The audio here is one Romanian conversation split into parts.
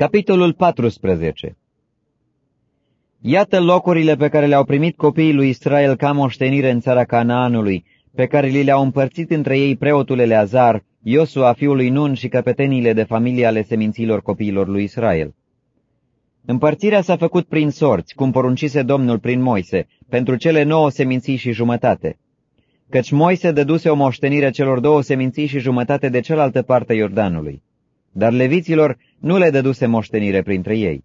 Capitolul 14 Iată locurile pe care le-au primit copiii lui Israel ca moștenire în țara Canaanului, pe care li le-au împărțit între ei preotul Eleazar, Iosua fiului Nun și căpeteniile de familie ale seminților copiilor lui Israel. Împărțirea s-a făcut prin sorți, cum poruncise Domnul prin Moise, pentru cele nouă seminții și jumătate. Căci Moise dăduse o moștenire celor două seminții și jumătate de cealaltă parte Iordanului dar leviților nu le dăduse moștenire printre ei.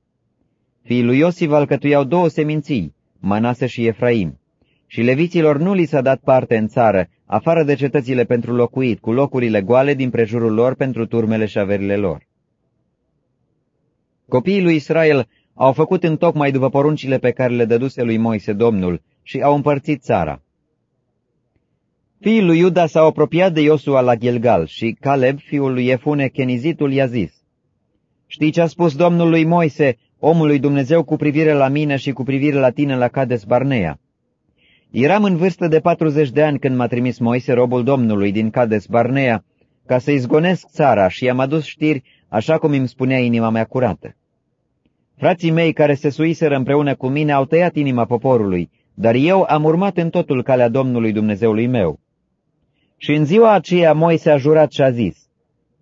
Fiii lui Iosif alcătuiau două seminții, Manase și Efraim, și leviților nu li s-a dat parte în țară, afară de cetățile pentru locuit, cu locurile goale din prejurul lor pentru turmele și averile lor. Copiii lui Israel au făcut în tocmai după poruncile pe care le dăduse lui Moise Domnul și au împărțit țara. Fiii lui Iuda s-au apropiat de Iosua la Gilgal și Caleb, fiul lui Efune, Kenizitul, i-a zis, Știi ce a spus Domnul lui Moise, omului Dumnezeu, cu privire la mine și cu privire la tine la Cades Barnea? Eram în vârstă de 40 de ani când m-a trimis Moise, robul Domnului, din Cades Barnea, ca să izgonesc țara și i-am adus știri așa cum îmi spunea inima mea curată. Frații mei care se suiseră împreună cu mine au tăiat inima poporului, dar eu am urmat în totul calea Domnului Dumnezeului meu. Și în ziua aceea Moise a jurat și a zis,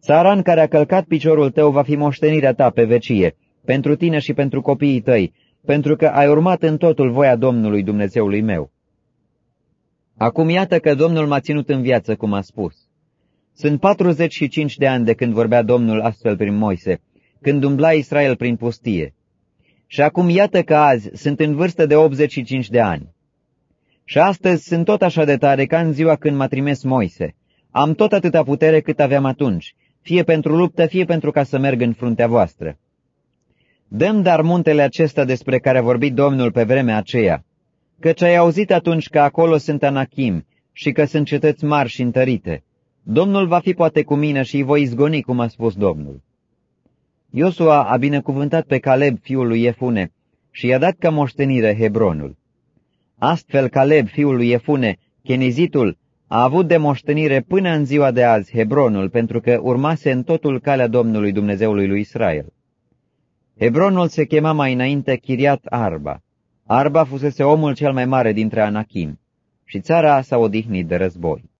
Țara în care a călcat piciorul tău va fi moștenirea ta pe vecie, pentru tine și pentru copiii tăi, pentru că ai urmat în totul voia Domnului Dumnezeului meu. Acum iată că Domnul m-a ținut în viață, cum a spus. Sunt 45 de ani de când vorbea Domnul astfel prin Moise, când umbla Israel prin pustie. Și acum iată că azi sunt în vârstă de 85 de ani. Și astăzi sunt tot așa de tare ca în ziua când m-a trimis Moise. Am tot atâta putere cât aveam atunci, fie pentru luptă, fie pentru ca să merg în fruntea voastră. Dăm dar muntele acesta despre care a vorbit Domnul pe vremea aceea, căci ai auzit atunci că acolo sunt anachim și că sunt cetăți mari și întărite. Domnul va fi poate cu mine și îi voi izgoni, cum a spus Domnul. Iosua a binecuvântat pe Caleb, fiul lui Efune, și i-a dat ca moștenire Hebronul. Astfel Caleb, fiul lui Efune, chenizitul, a avut de moștenire până în ziua de azi Hebronul, pentru că urmase în totul calea Domnului Dumnezeului lui Israel. Hebronul se chema mai înainte Chiriat Arba. Arba fusese omul cel mai mare dintre Anachim și țara s-a odihnit de război.